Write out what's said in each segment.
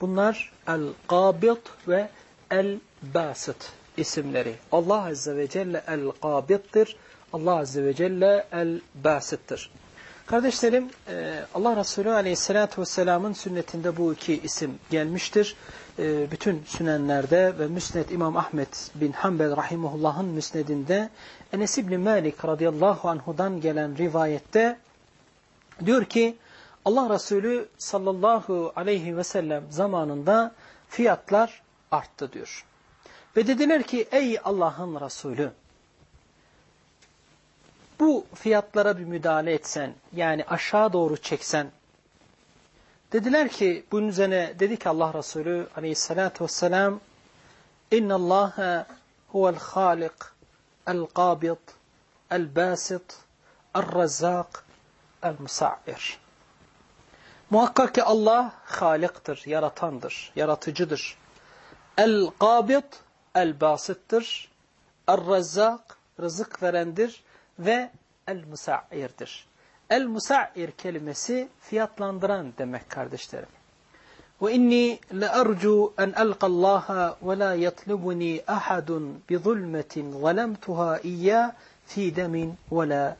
Bunlar El-Qabit ve El-Basit isimleri. Allah Azze ve Celle El-Qabit'tir. Allah Azze ve Celle El-Basit'tir. Kardeşlerim e, Allah Resulü Aleyhisselatü Vesselam'ın sünnetinde bu iki isim gelmiştir. E, bütün sünenlerde ve Müsned İmam Ahmet bin Hanbel Rahimullah'ın müsnedinde Enes İbni Malik radıyallahu anhudan gelen rivayette diyor ki Allah Resulü sallallahu aleyhi ve sellem zamanında fiyatlar arttı diyor. Ve dediler ki ey Allah'ın Resulü bu fiyatlara bir müdahale etsen yani aşağı doğru çeksen dediler ki bunun üzerine dedi ki Allah Resulü aleyhissalatü vesselam inna Allaha huvel halik el qabid el basit el razzak el musa'ir muhakkak ki Allah haliktir yaratandır yaratıcıdır el qabid el basittir el razzak rızık verendir ve el-musa'irdir. El-musa'ir kelimesi fiyatlandıran demek kardeşlerim. En elqallaha ve la yatlubuni ahadun bi zulmetin zalemtuha iyya fi demin ve la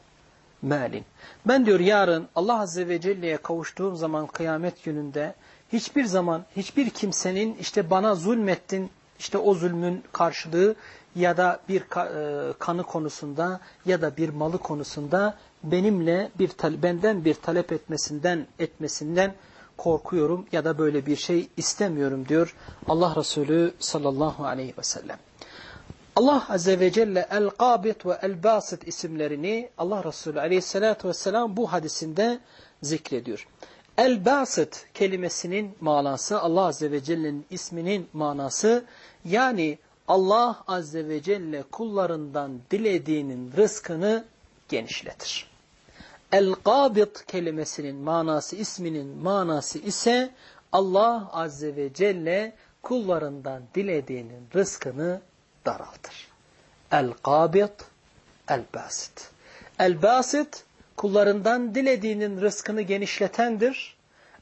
malin. Ben diyor yarın Allah Azze ve Celle'ye kavuştuğum zaman kıyamet gününde hiçbir zaman hiçbir kimsenin işte bana zulmettin işte o zulmün karşılığı ya da bir e, kanı konusunda ya da bir malı konusunda benimle bir benden bir talep etmesinden etmesinden korkuyorum ya da böyle bir şey istemiyorum diyor Allah Resulü sallallahu aleyhi ve sellem. Allah Azze ve Celle El-Qabit ve El-Basit isimlerini Allah Resulü aleyhissalatu vesselam bu hadisinde zikrediyor. El-Basit kelimesinin manası Allah Azze ve Celle'nin isminin manası yani Allah Azze ve Celle kullarından dilediğinin rızkını genişletir. El-Gabit kelimesinin manası, isminin manası ise Allah Azze ve Celle kullarından dilediğinin rızkını daraltır. El-Gabit, El-Basit. El-Basit kullarından dilediğinin rızkını genişletendir.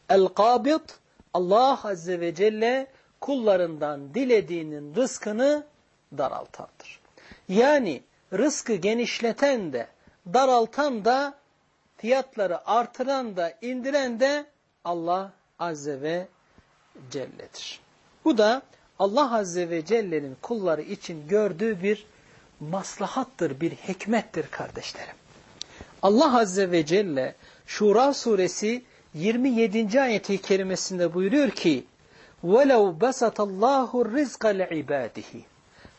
El-Gabit Allah Azze ve Celle kullarından dilediğinin rızkını daraltandır. Yani rızkı genişleten de, daraltan da, fiyatları artıran da, indiren de Allah Azze ve Celle'dir. Bu da Allah Azze ve Celle'nin kulları için gördüğü bir maslahattır, bir hikmettir kardeşlerim. Allah Azze ve Celle Şura suresi 27. ayeti kerimesinde buyuruyor ki وَلَوْ بَسَتَ اللّٰهُ الرِّزْقَ لِعِبَادِهِ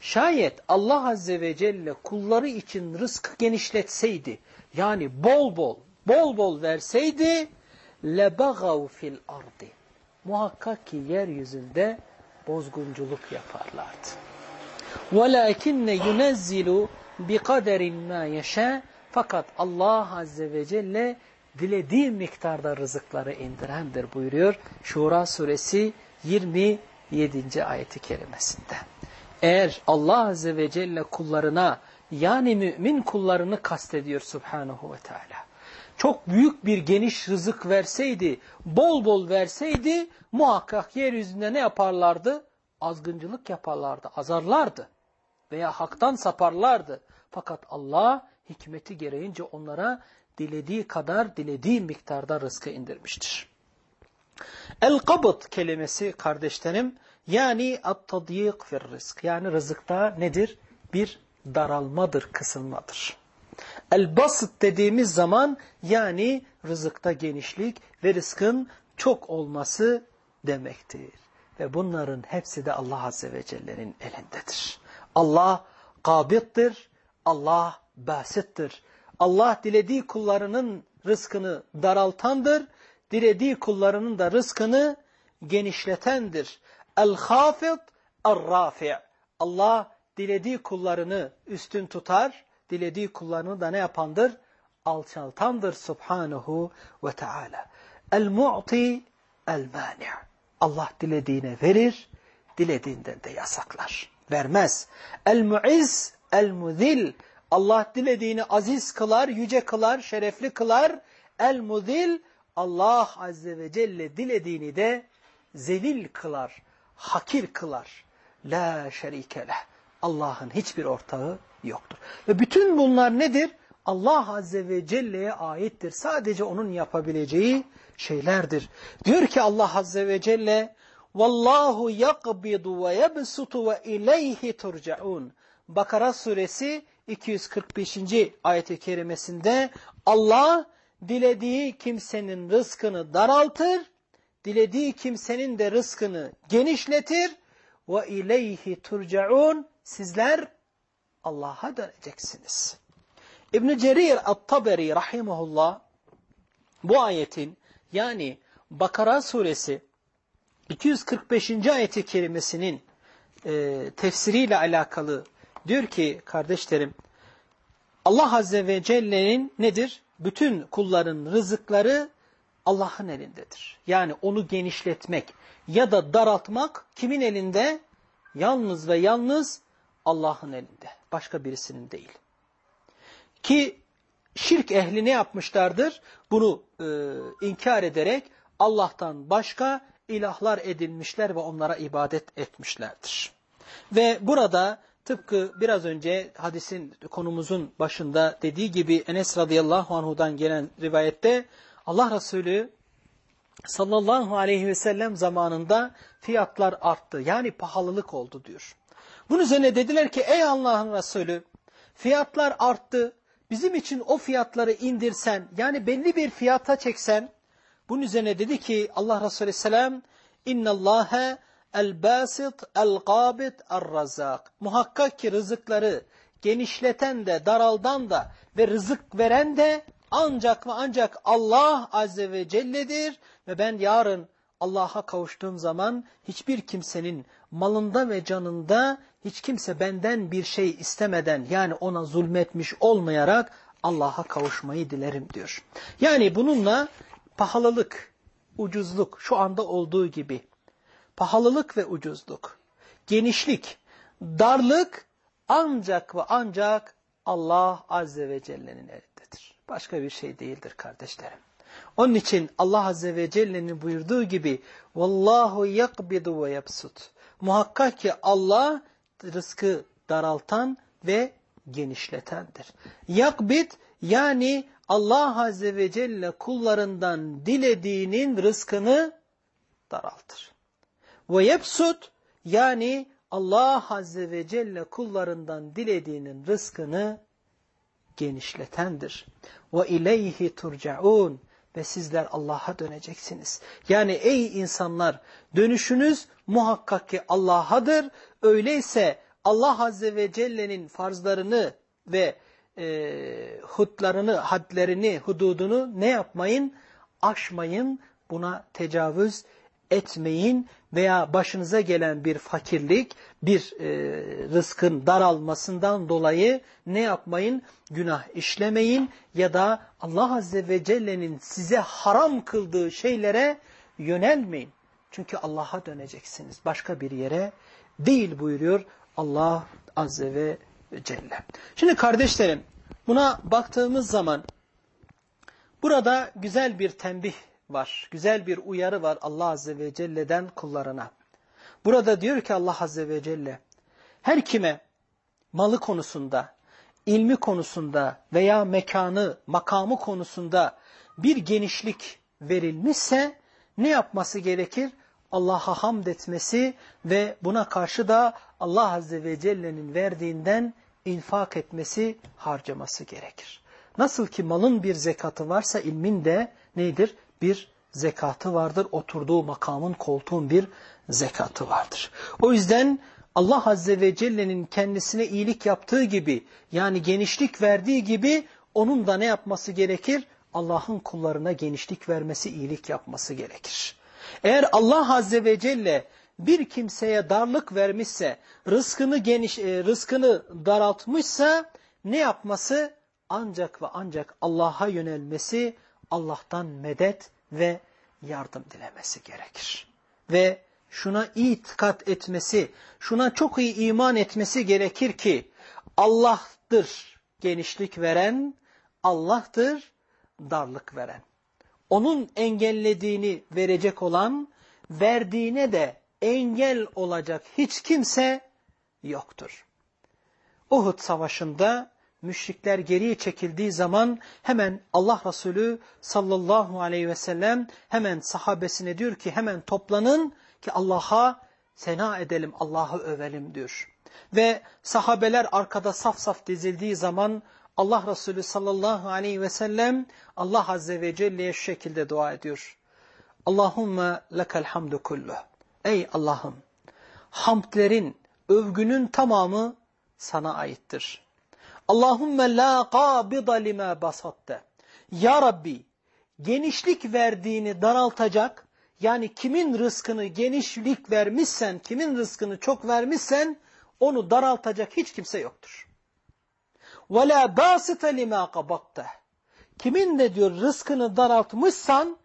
Şayet Allah Azze ve Celle kulları için rızkı genişletseydi, yani bol bol, bol bol verseydi, لَبَغَوْ fil ardi. Muhakkak ki yeryüzünde bozgunculuk yaparlardı. وَلَاكِنَّ يُنَزِّلُ بِقَدَرٍ مَا يَشَاءُ Fakat Allah Azze ve Celle dilediği miktarda rızıkları indirendir buyuruyor. Şura suresi 27. ayeti kerimesinde. Eğer Allah Azze ve Celle kullarına yani mümin kullarını kastediyor Subhanahu ve Teala. çok büyük bir geniş rızık verseydi, bol bol verseydi muhakkak yeryüzünde ne yaparlardı? Azgıncılık yaparlardı, azarlardı veya haktan saparlardı. Fakat Allah hikmeti gereğince onlara dilediği kadar, dilediği miktarda rızkı indirmiştir. El-kabıt kelimesi kardeşlerim yani at-tadyik fir rızk yani rızıkta nedir? Bir daralmadır, kısılmadır. El-basit dediğimiz zaman yani rızıkta genişlik ve rızkın çok olması demektir. Ve bunların hepsi de Allah Azze ve Celle'nin elindedir. Allah kabittir, Allah basittir. Allah dilediği kullarının rızkını daraltandır dilediği kullarının da rızkını genişletendir. El-hafid, el-rafi' Allah dilediği kullarını üstün tutar, dilediği kullarını da ne yapandır? Alçaltandır subhanahu ve teala. El-mu'ti, el-mani' Allah dilediğine verir, dilediğinden de yasaklar. Vermez. El-mu'iz, el-muzil Allah dilediğini aziz kılar, yüce kılar, şerefli kılar. El-muzil Allah Azze ve Celle dilediğini de zelil kılar, hakir kılar. La şerike leh. Allah'ın hiçbir ortağı yoktur. Ve bütün bunlar nedir? Allah Azze ve Celle'ye aittir. Sadece onun yapabileceği şeylerdir. Diyor ki Allah Azze ve Celle Vallahu yakbidu ve yebsutu ve ileyhi turcaun. Bakara suresi 245. ayet-i kerimesinde Allah dilediği kimsenin rızkını daraltır, dilediği kimsenin de rızkını genişletir ve ileyhi turcaun. Sizler Allah'a döneceksiniz. İbn Cerir At-Taberi rahimehullah bu ayetin yani Bakara suresi 245. ayeti kerimesinin e, tefsiriyle alakalı diyor ki kardeşlerim Allah Azze ve Celle'nin nedir? Bütün kulların rızıkları Allah'ın elindedir. Yani onu genişletmek ya da daraltmak kimin elinde? Yalnız ve yalnız Allah'ın elinde. Başka birisinin değil. Ki şirk ehli ne yapmışlardır? Bunu e, inkar ederek Allah'tan başka ilahlar edinmişler ve onlara ibadet etmişlerdir. Ve burada tıpkı biraz önce hadisin konumuzun başında dediği gibi Enes radıyallahu anhudan gelen rivayette Allah Resulü sallallahu aleyhi ve sellem zamanında fiyatlar arttı. Yani pahalılık oldu diyor. Bunun üzerine dediler ki ey Allah'ın Resulü fiyatlar arttı. Bizim için o fiyatları indirsen yani belli bir fiyata çeksen bunun üzerine dedi ki Allah Resulü Selam İnna Allahe el-basit el-gabit el-razak. Muhakkak ki rızıkları genişleten de daraldan da ve rızık veren de ancak ve ancak Allah Azze ve Celle'dir. Ve ben yarın Allah'a kavuştuğum zaman hiçbir kimsenin malında ve canında hiç kimse benden bir şey istemeden yani ona zulmetmiş olmayarak Allah'a kavuşmayı dilerim diyor. Yani bununla pahalılık, ucuzluk şu anda olduğu gibi pahalılık ve ucuzluk, genişlik, darlık ancak ve ancak Allah Azze ve Celle'nin elindedir. Başka bir şey değildir kardeşlerim. Onun için Allah Azze ve Celle'nin buyurduğu gibi Vallahu yakbidu ve yapsut. Muhakkak ki Allah rızkı daraltan ve genişletendir. Yakbid yani Allah Azze ve Celle kullarından dilediğinin rızkını daraltır. Ve yepsut yani Allah Azze ve Celle kullarından dilediğinin rızkını genişletendir. Ve ileyhi turcaun ve sizler Allah'a döneceksiniz. Yani ey insanlar dönüşünüz muhakkak ki Allah'adır. Öyleyse Allah Azze ve Celle'nin farzlarını ve e, hutlarını, hadlerini, hududunu ne yapmayın? Aşmayın, buna tecavüz etmeyin veya başınıza gelen bir fakirlik, bir e, rızkın daralmasından dolayı ne yapmayın? Günah işlemeyin ya da Allah Azze ve Celle'nin size haram kıldığı şeylere yönelmeyin. Çünkü Allah'a döneceksiniz. Başka bir yere değil buyuruyor Allah Azze ve Celle. Şimdi kardeşlerim buna baktığımız zaman burada güzel bir tembih var. Güzel bir uyarı var Allah Azze ve Celle'den kullarına. Burada diyor ki Allah Azze ve Celle her kime malı konusunda, ilmi konusunda veya mekanı, makamı konusunda bir genişlik verilmişse ne yapması gerekir? Allah'a hamd etmesi ve buna karşı da Allah Azze ve Celle'nin verdiğinden infak etmesi, harcaması gerekir. Nasıl ki malın bir zekatı varsa ilmin de nedir? Bir zekatı vardır. Oturduğu makamın, koltuğun bir zekatı vardır. O yüzden Allah Azze ve Celle'nin kendisine iyilik yaptığı gibi yani genişlik verdiği gibi onun da ne yapması gerekir? Allah'ın kullarına genişlik vermesi, iyilik yapması gerekir. Eğer Allah Azze ve Celle bir kimseye darlık vermişse, rızkını geniş, e, rızkını daraltmışsa ne yapması? Ancak ve ancak Allah'a yönelmesi, Allah'tan medet ve yardım dilemesi gerekir. Ve şuna itikat etmesi, şuna çok iyi iman etmesi gerekir ki Allah'tır genişlik veren, Allah'tır darlık veren. Onun engellediğini verecek olan verdiğine de engel olacak hiç kimse yoktur. Uhud savaşında müşrikler geriye çekildiği zaman hemen Allah Resulü sallallahu aleyhi ve sellem hemen sahabesine diyor ki hemen toplanın ki Allah'a sena edelim, Allah'ı övelim diyor. Ve sahabeler arkada saf saf dizildiği zaman Allah Resulü sallallahu aleyhi ve sellem Allah Azze ve Celle'ye şu şekilde dua ediyor. Allahümme lekel hamdu kullu. Ey Allah'ım hamdlerin, övgünün tamamı sana aittir. Allahümme la qabida lima basatte. Ya Rabbi genişlik verdiğini daraltacak yani kimin rızkını genişlik vermişsen, kimin rızkını çok vermişsen onu daraltacak hiç kimse yoktur. وَلَا بَاسِتَ لِمَا قَبَقْتَ Kimin de diyor rızkını daraltmışsan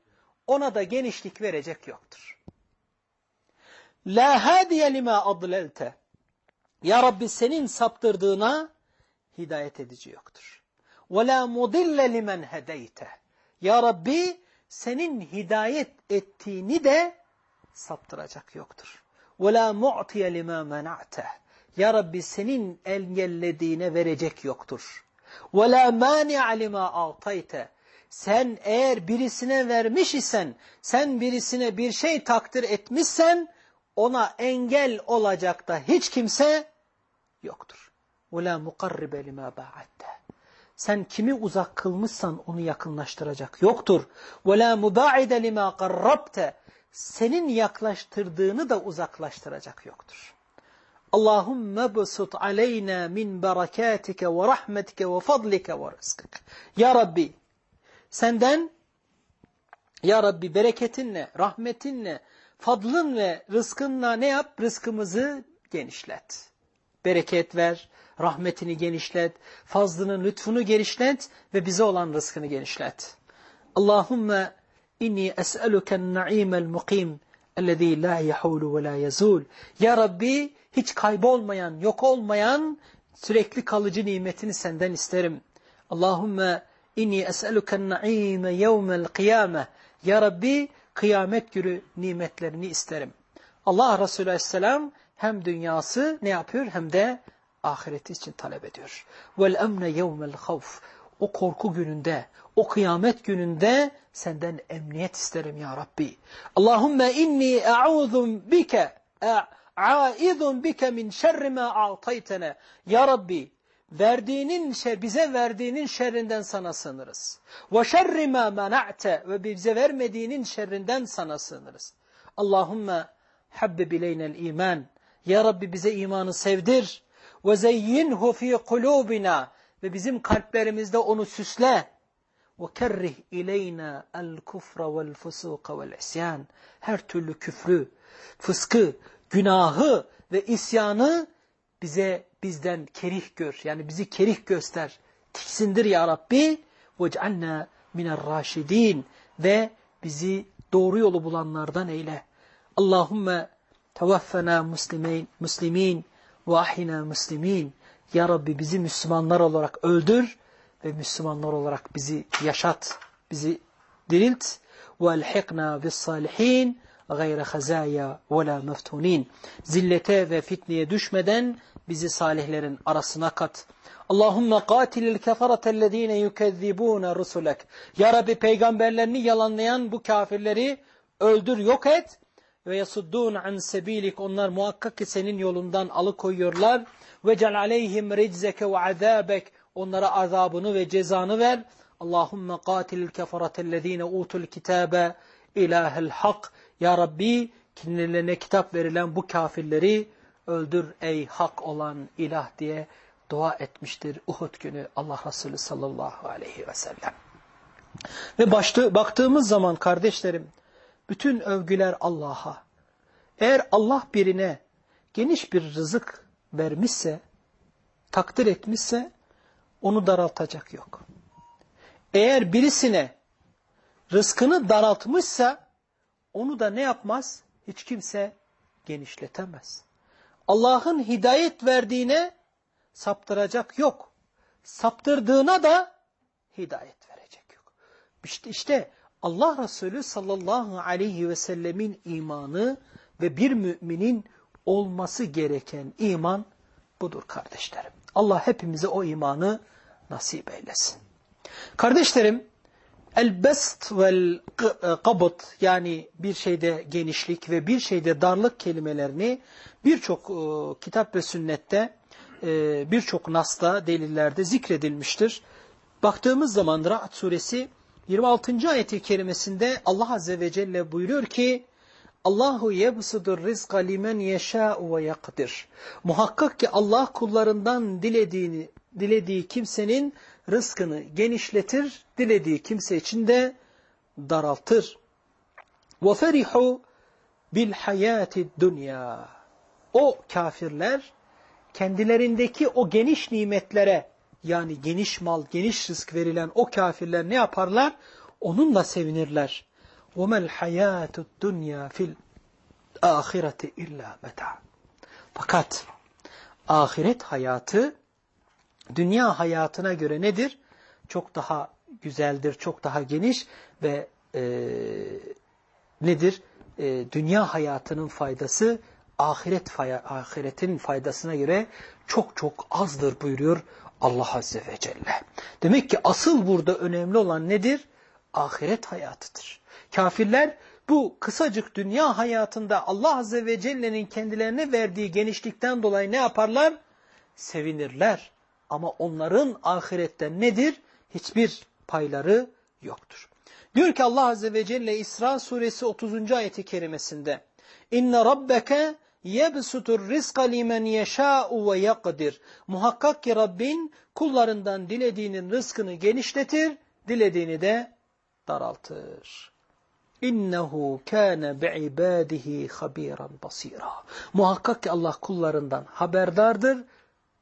ona da genişlik verecek yoktur. La hadiye lima adlelte. Ya Rabbi senin saptırdığına hidayet edici yoktur. La mudille limen hedeyte. Ya Rabbi senin hidayet ettiğini de saptıracak yoktur. La mu'tiye lima mena'te. Ya Rabbi senin engellediğine verecek yoktur. La mani'a lima a'tayte. Sen eğer birisine vermiş isen, sen birisine bir şey takdir etmişsen, ona engel olacak da hiç kimse yoktur. وَلَا مُقَرِّبَ لِمَا بَعَدَّ Sen kimi uzak kılmışsan onu yakınlaştıracak yoktur. وَلَا مُبَاعِدَ لِمَا قَرَّبْتَ Senin yaklaştırdığını da uzaklaştıracak yoktur. Allahümme besut aleyna min berekatike ve rahmetike ve fadlike ve rızkık. Ya Rabbi senden Ya Rabbi bereketinle, rahmetinle, fadlın ve rızkınla ne yap? Rızkımızı genişlet. Bereket ver, rahmetini genişlet, fazlının lütfunu genişlet ve bize olan rızkını genişlet. Allahümme inni es'eluken na'imel mukim ellezî la yahulu ve la yazul. Ya Rabbi hiç kaybolmayan, yok olmayan sürekli kalıcı nimetini senden isterim. Allahümme inni es'eluken na'ime yevmel kıyame. Ya Rabbi kıyamet günü nimetlerini isterim. Allah Resulü Aleyhisselam hem dünyası ne yapıyor hem de ahireti için talep ediyor. Vel emne yevmel havf. O korku gününde, o kıyamet gününde senden emniyet isterim ya Rabbi. Allahümme inni e'udhum bike a'idhum bike min şerri ma a'taytene. Ya Rabbi verdiğinin şer, bize verdiğinin şerrinden sana sığınırız. Ve şerri ma mena'te ve bize vermediğinin şerrinden sana sığınırız. Allahümme habbib ileynel iman. Ya Rabbi bize imanı sevdir Ve zeyyinhu fi kulubina ve bizim kalplerimizde onu süsle. Ve kerrih ileyna el kufra vel fusuka vel isyan. Her türlü küfrü, fıskı, günahı ve isyanı bize bizden kerih gör. Yani bizi kerih göster. Tiksindir ya Rabbi. وَجْعَلْنَا مِنَ الرَّاشِد۪ينَ Ve bizi doğru yolu bulanlardan eyle. Allahümme tevaffena muslimin, muslimin ve ahina muslimin. Ya Rabbi bizi Müslümanlar olarak öldür ve Müslümanlar olarak bizi yaşat, bizi dirilt. وَالْحِقْنَا بِالصَّالِحِينَ gayre hazaya ve la meftunin. Zillete ve fitneye düşmeden bizi salihlerin arasına kat. Allahümme qatilil keferatellezine yukezzibune rusulek. Ya Rabbi peygamberlerini yalanlayan bu kafirleri öldür yok et. ve yasuddun an sebilik. Onlar muhakkak ki senin yolundan alıkoyuyorlar. Ve cel aleyhim riczeke ve azabek. Onlara azabını ve cezanı ver. Allahümme qatilil keferatellezine utul kitabe ilahel hak. Ya Rabbi kendilerine kitap verilen bu kafirleri öldür ey hak olan ilah diye dua etmiştir Uhud günü Allah Resulü sallallahu aleyhi ve sellem. Ve başta, baktığımız zaman kardeşlerim bütün övgüler Allah'a. Eğer Allah birine geniş bir rızık vermişse, takdir etmişse onu daraltacak yok. Eğer birisine rızkını daraltmışsa onu da ne yapmaz? Hiç kimse genişletemez. Allah'ın hidayet verdiğine saptıracak yok. Saptırdığına da hidayet verecek yok. İşte, işte Allah Resulü sallallahu aleyhi ve sellemin imanı ve bir müminin olması gereken iman budur kardeşlerim. Allah hepimize o imanı nasip eylesin. Kardeşlerim, el-best vel kabıt yani bir şeyde genişlik ve bir şeyde darlık kelimelerini birçok e, kitap ve sünnette e, birçok nasta, delillerde zikredilmiştir. Baktığımız zaman Ra'd suresi 26. ayeti kerimesinde Allah Azze ve Celle buyuruyor ki Allahu yebsudur rizqa limen yeşâ'u ve yakdir. Muhakkak ki Allah kullarından dilediğini, dilediği kimsenin rızkını genişletir, dilediği kimse için de daraltır. وَفَرِحُوا بِالْحَيَاةِ dünya. O kafirler kendilerindeki o geniş nimetlere yani geniş mal, geniş rızk verilen o kafirler ne yaparlar? Onunla sevinirler. وَمَا الْحَيَاةُ الدُّنْيَا فِي الْآخِرَةِ اِلَّا مَتَعٍ Fakat ahiret hayatı dünya hayatına göre nedir? Çok daha güzeldir, çok daha geniş ve e, nedir? E, dünya hayatının faydası ahiret ahiretin faydasına göre çok çok azdır buyuruyor Allah Azze ve Celle. Demek ki asıl burada önemli olan nedir? Ahiret hayatıdır. Kafirler bu kısacık dünya hayatında Allah Azze ve Celle'nin kendilerine verdiği genişlikten dolayı ne yaparlar? Sevinirler. Ama onların ahiretten nedir? Hiçbir payları yoktur. Diyor ki Allah Azze ve Celle İsra suresi 30. ayeti kerimesinde İnne rabbeke yebsutur rizqa limen yeşâ'u ve yakdir. Muhakkak ki Rabbin kullarından dilediğinin rızkını genişletir, dilediğini de daraltır. İnnehu kâne bi'ibâdihi habiran basîrâ. Muhakkak ki Allah kullarından haberdardır,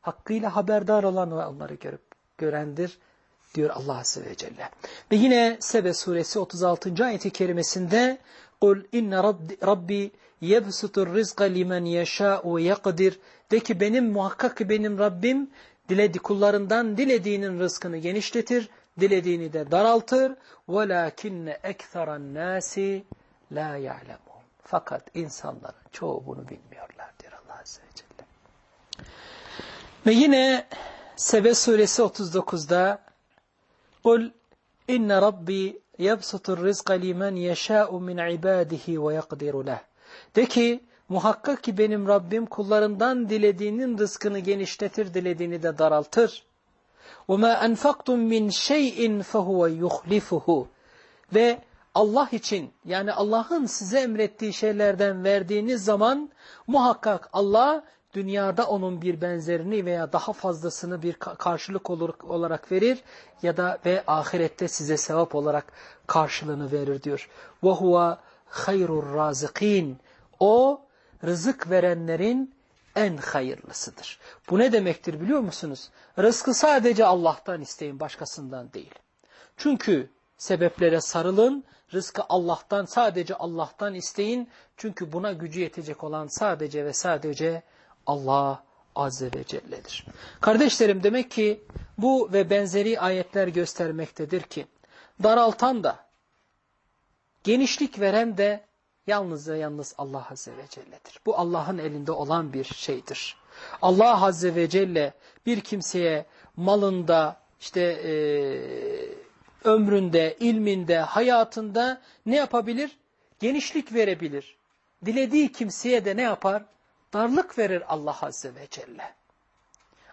hakkıyla haberdar olan ve onları görüp görendir diyor Allah Azze ve Celle. Ve yine Sebe suresi 36. ayeti kerimesinde قُلْ اِنَّ رَبِّي يَبْسُتُ rizqa limen يَشَاءُ وَيَقْدِرُ De ki benim muhakkak ki benim Rabbim diledi kullarından dilediğinin rızkını genişletir, dilediğini de daraltır. وَلَاكِنَّ اَكْثَرَ النَّاسِ لَا يَعْلَمُونَ Fakat insanların çoğu bunu bilmiyorlar diyor Allah Azze ve Celle. Ve yine Sebe suresi 39'da قُلْ اِنَّ رَبِّي يَبْسُتُ الرِّزْقَ لِمَنْ يَشَاءُ مِنْ عِبَادِهِ وَيَقْدِرُ لَهُ De ki muhakkak ki benim Rabbim kullarından dilediğinin rızkını genişletir, dilediğini de daraltır. وَمَا أَنْفَقْتُمْ مِنْ شَيْءٍ فَهُوَ يُخْلِفُهُ Ve Allah için yani Allah'ın size emrettiği şeylerden verdiğiniz zaman muhakkak Allah dünyada onun bir benzerini veya daha fazlasını bir karşılık olarak verir ya da ve ahirette size sevap olarak karşılığını verir diyor. وَهُوَ hayrur razıkin. O rızık verenlerin en hayırlısıdır. Bu ne demektir biliyor musunuz? Rızkı sadece Allah'tan isteyin başkasından değil. Çünkü sebeplere sarılın, rızkı Allah'tan sadece Allah'tan isteyin. Çünkü buna gücü yetecek olan sadece ve sadece Allah Azze ve Celle'dir. Kardeşlerim demek ki bu ve benzeri ayetler göstermektedir ki daraltan da genişlik veren de yalnız ve yalnız Allah Azze ve Celle'dir. Bu Allah'ın elinde olan bir şeydir. Allah Azze ve Celle bir kimseye malında, işte e, ömründe, ilminde, hayatında ne yapabilir? Genişlik verebilir. Dilediği kimseye de ne yapar? darlık verir Allah Azze ve Celle.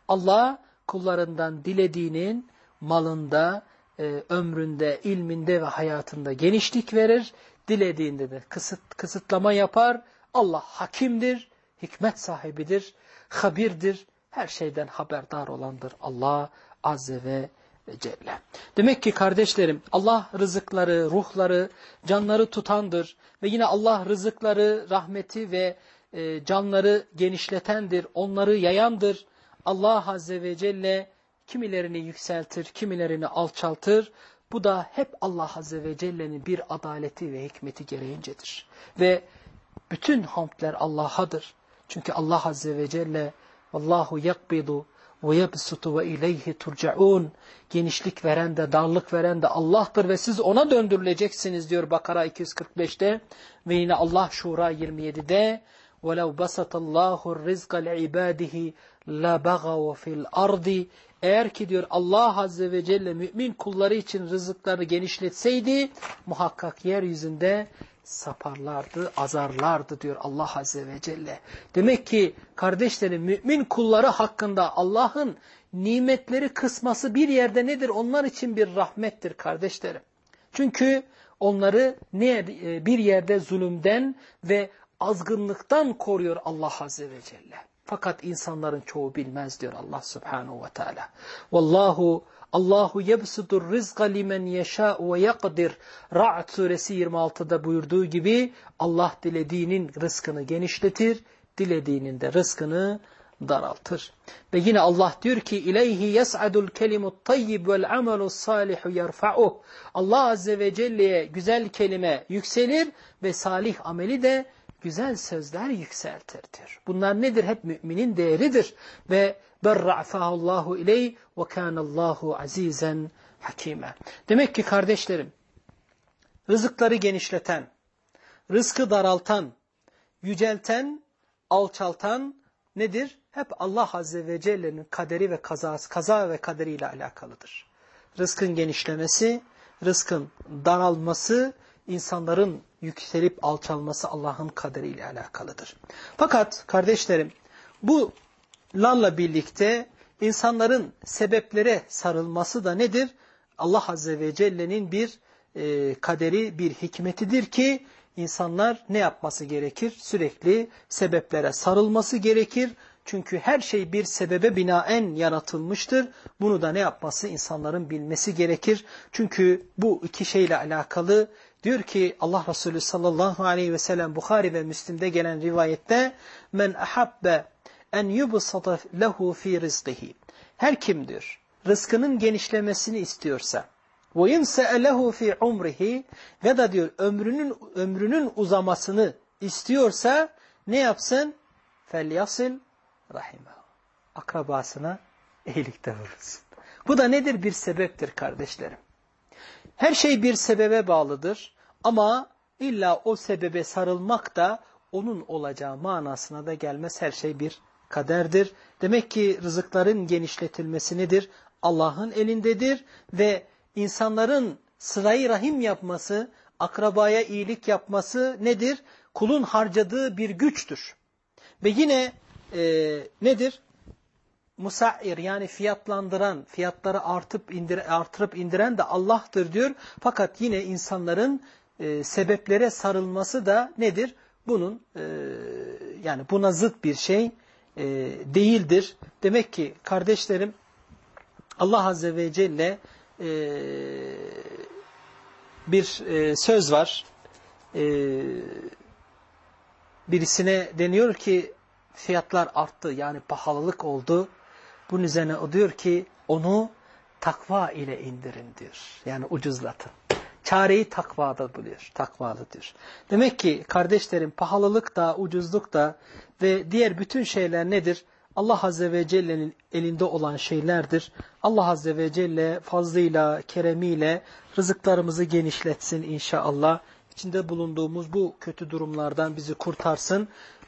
Allah kullarından dilediğinin malında, e, ömründe, ilminde ve hayatında genişlik verir. Dilediğinde de kısıt, kısıtlama yapar. Allah hakimdir, hikmet sahibidir, habirdir, her şeyden haberdar olandır Allah Azze ve Celle. Demek ki kardeşlerim Allah rızıkları, ruhları, canları tutandır ve yine Allah rızıkları, rahmeti ve e, canları genişletendir, onları yayandır. Allah Azze ve Celle kimilerini yükseltir, kimilerini alçaltır. Bu da hep Allah Azze ve Celle'nin bir adaleti ve hikmeti gereğincedir. Ve bütün hamdler Allah'adır. Çünkü Allah Azze ve Celle Allahu yakbidu ve yebsutu ve ileyhi turcaun. Genişlik veren de darlık veren de Allah'tır ve siz ona döndürüleceksiniz diyor Bakara 245'te ve yine Allah Şura 27'de وَلَوْ بَسَطَ اللّٰهُ الرِّزْقَ لِعِبَادِهِ la bagav fil ardi eğer ki diyor Allah Azze ve Celle mümin kulları için rızıklarını genişletseydi muhakkak yeryüzünde saparlardı, azarlardı diyor Allah Azze ve Celle. Demek ki kardeşlerim mümin kulları hakkında Allah'ın nimetleri kısması bir yerde nedir? Onlar için bir rahmettir kardeşlerim. Çünkü onları ne e, bir yerde zulümden ve azgınlıktan koruyor Allah Azze ve Celle. Fakat insanların çoğu bilmez diyor Allah Subhanahu ve Teala. Vallahu Allahu yebsudur rizqa limen yeşâ ve yakdir. Ra'd suresi 26'da buyurduğu gibi Allah dilediğinin rızkını genişletir, dilediğinin de rızkını daraltır. Ve yine Allah diyor ki ileyhi yes'adul kelimut tayyib vel amelus salihu yerfa'uh. Allah azze ve celle'ye güzel kelime yükselir ve salih ameli de güzel sözler yükseltirdir. Bunlar nedir? Hep müminin değeridir. Ve berra'fahullahu iley ve kânallahu azizen hakime. Demek ki kardeşlerim, rızıkları genişleten, rızkı daraltan, yücelten, alçaltan nedir? Hep Allah Azze ve Celle'nin kaderi ve kazası, kaza ve kaderiyle alakalıdır. Rızkın genişlemesi, rızkın daralması, insanların yükselip alçalması Allah'ın kaderiyle alakalıdır. Fakat kardeşlerim bu lalla birlikte insanların sebeplere sarılması da nedir? Allah Azze ve Celle'nin bir e, kaderi, bir hikmetidir ki insanlar ne yapması gerekir? Sürekli sebeplere sarılması gerekir. Çünkü her şey bir sebebe binaen yaratılmıştır. Bunu da ne yapması? insanların bilmesi gerekir. Çünkü bu iki şeyle alakalı Diyor ki Allah Resulü sallallahu aleyhi ve sellem Bukhari ve Müslim'de gelen rivayette men ahabbe en yubsata lehu fi rizqihi. Her kim diyor rızkının genişlemesini istiyorsa ve yemse'elehu fi umrihi ve da diyor ömrünün ömrünün uzamasını istiyorsa ne yapsın? Felyasil rahimehu. Akrabasına iyilikte bulunsun. Bu da nedir? Bir sebeptir kardeşlerim. Her şey bir sebebe bağlıdır ama illa o sebebe sarılmak da onun olacağı manasına da gelmez. Her şey bir kaderdir. Demek ki rızıkların genişletilmesi nedir? Allah'ın elindedir ve insanların sırayı rahim yapması, akrabaya iyilik yapması nedir? Kulun harcadığı bir güçtür. Ve yine e, nedir? Musair yani fiyatlandıran, fiyatları artıp indir, artırıp indiren de Allah'tır diyor. Fakat yine insanların e, sebeplere sarılması da nedir? Bunun e, yani buna zıt bir şey e, değildir. Demek ki kardeşlerim Allah Azze ve Celle e, bir e, söz var. E, birisine deniyor ki fiyatlar arttı yani pahalılık oldu. Bunun üzerine o diyor ki onu takva ile indirin diyor. Yani ucuzlatın. Çareyi takvada buluyor. Takvalıdır. Demek ki kardeşlerim pahalılık da ucuzluk da ve diğer bütün şeyler nedir? Allah Azze ve Celle'nin elinde olan şeylerdir. Allah Azze ve Celle fazlıyla, keremiyle rızıklarımızı genişletsin inşallah. İçinde bulunduğumuz bu kötü durumlardan bizi kurtarsın.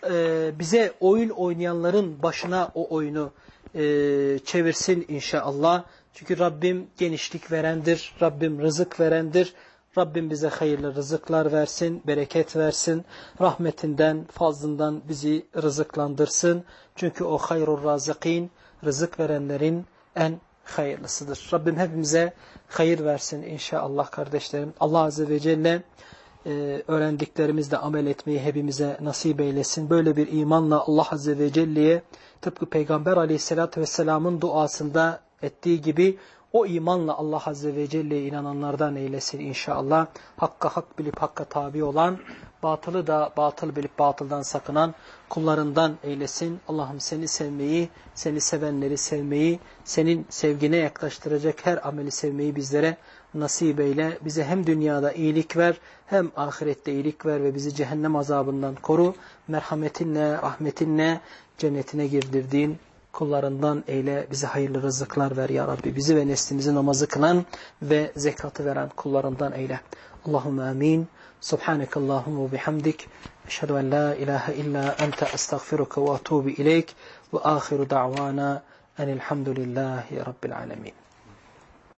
Ee, bize oyun oynayanların başına o oyunu e, çevirsin inşallah. Çünkü Rabbim genişlik verendir, Rabbim rızık verendir. Rabbim bize hayırlı rızıklar versin, bereket versin. Rahmetinden, fazlından bizi rızıklandırsın. Çünkü o hayrul razıkin, rızık verenlerin en hayırlısıdır. Rabbim hepimize hayır versin inşallah kardeşlerim. Allah Azze ve Celle e, öğrendiklerimizle amel etmeyi hepimize nasip eylesin. Böyle bir imanla Allah Azze ve Celle'ye tıpkı Peygamber Aleyhisselatü vesselamın duasında ettiği gibi o imanla Allah Azze ve Celle'ye inananlardan eylesin inşallah. Hakka hak bilip hakka tabi olan, batılı da batıl bilip batıldan sakınan kullarından eylesin. Allah'ım seni sevmeyi, seni sevenleri sevmeyi, senin sevgine yaklaştıracak her ameli sevmeyi bizlere nasip eyle. Bize hem dünyada iyilik ver, hem ahirette iyilik ver ve bizi cehennem azabından koru. Merhametinle, rahmetinle cennetine girdirdiğin kullarından eyle. Bize hayırlı rızıklar ver ya Rabbi. Bizi ve neslimizi namazı kılan ve zekatı veren kullarından eyle. Allahümme amin. Subhaneke Allahümme bihamdik. Eşhedü en la ilahe illa ente estağfiruke ve atubu ileyk. Ve ahiru da'vana enilhamdülillahi rabbil alemin.